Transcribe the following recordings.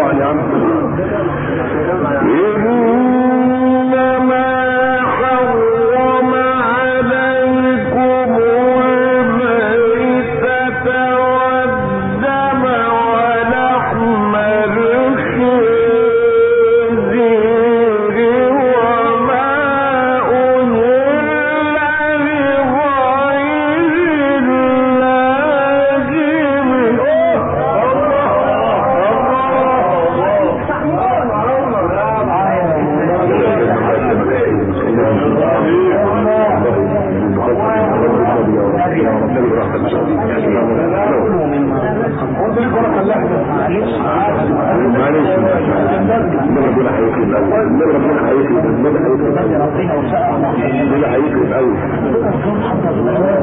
والے واشكر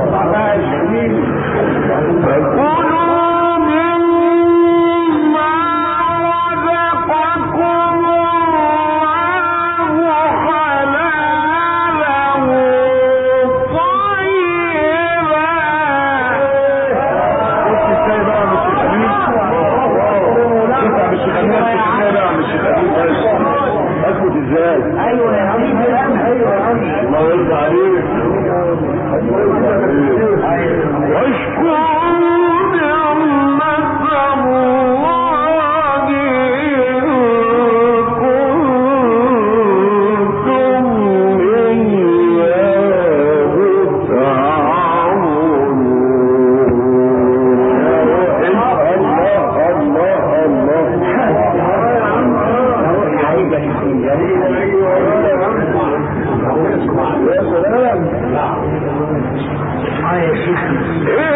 ہے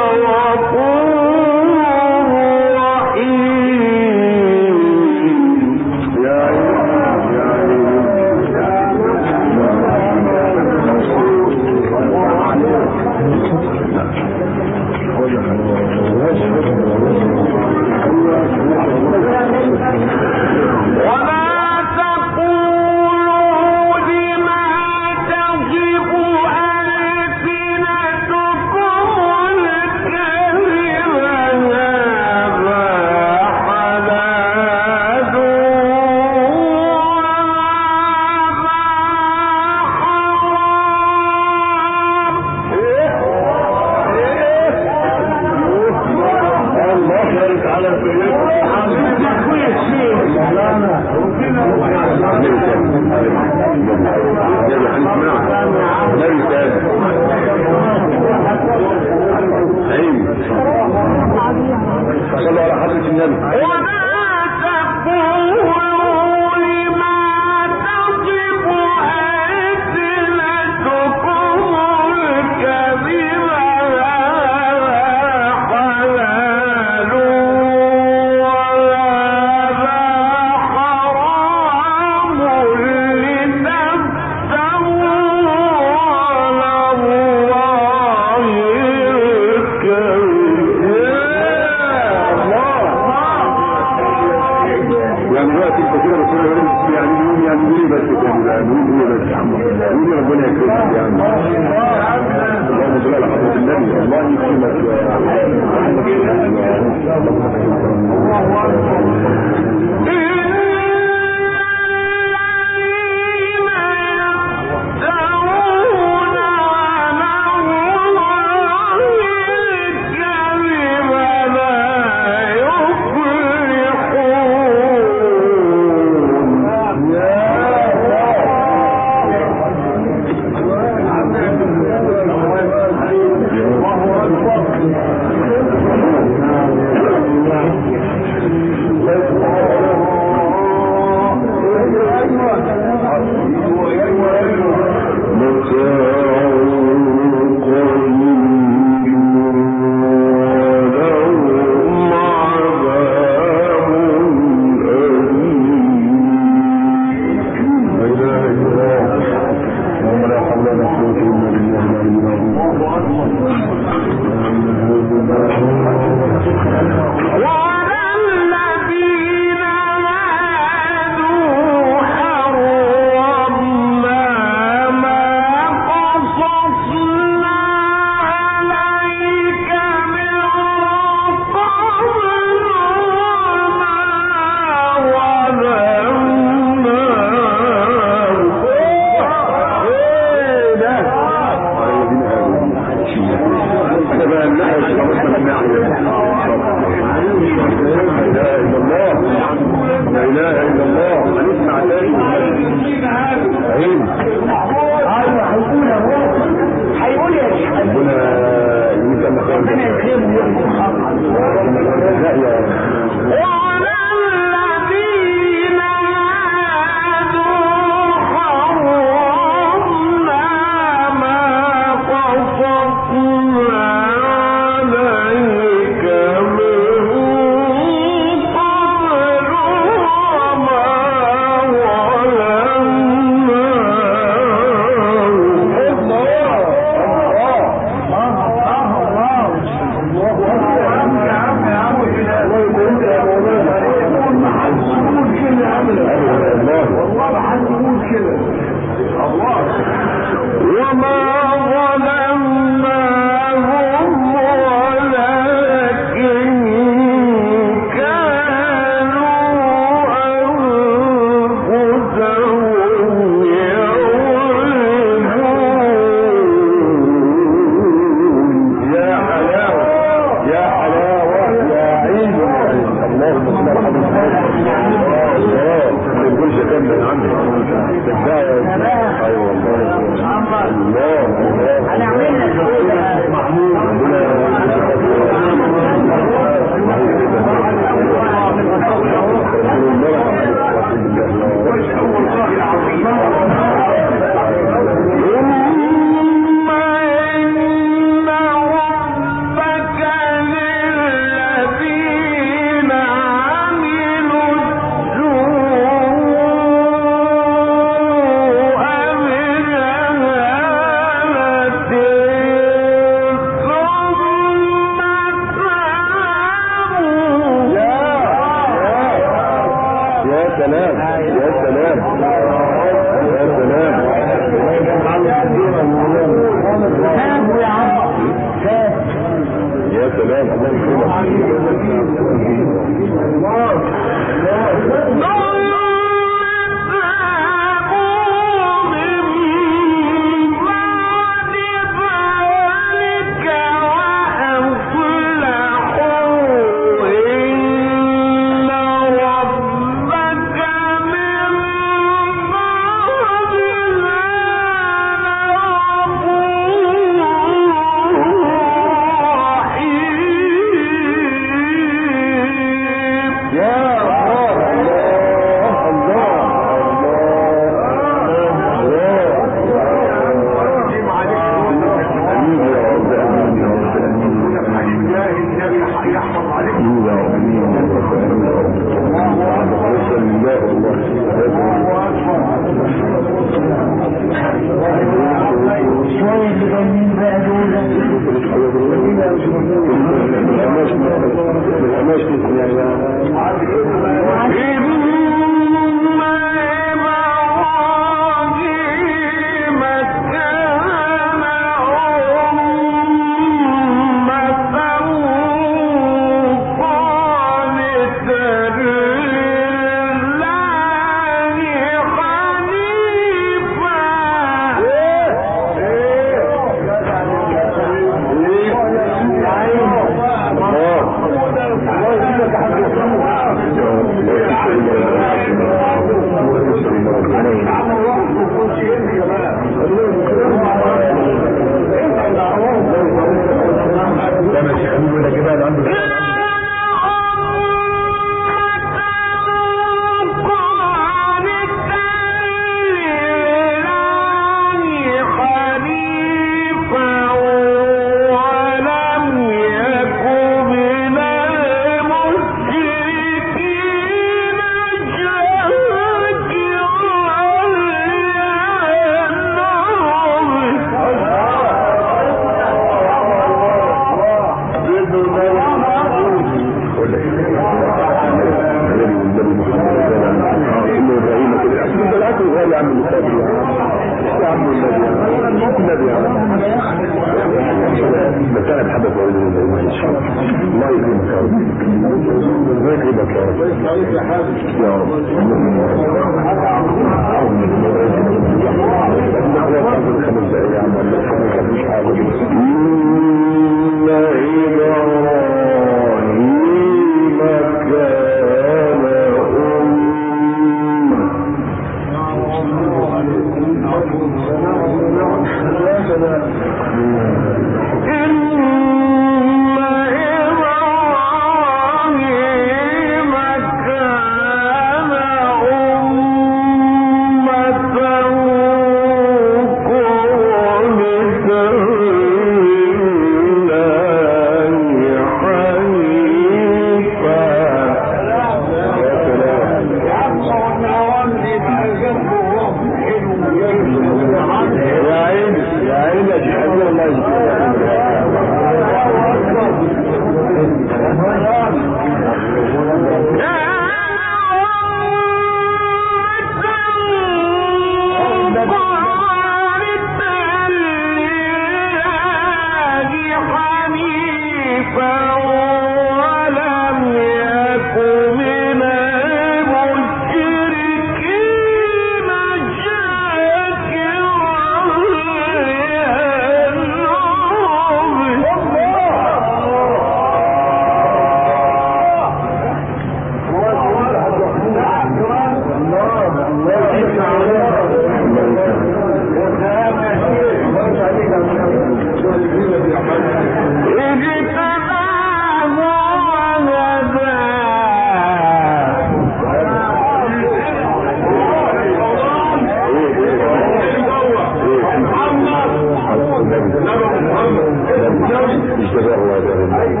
شاكر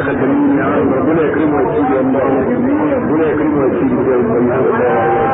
ايوه احنا خدامين يا عم ربنا يكرمه ويسير والله ربنا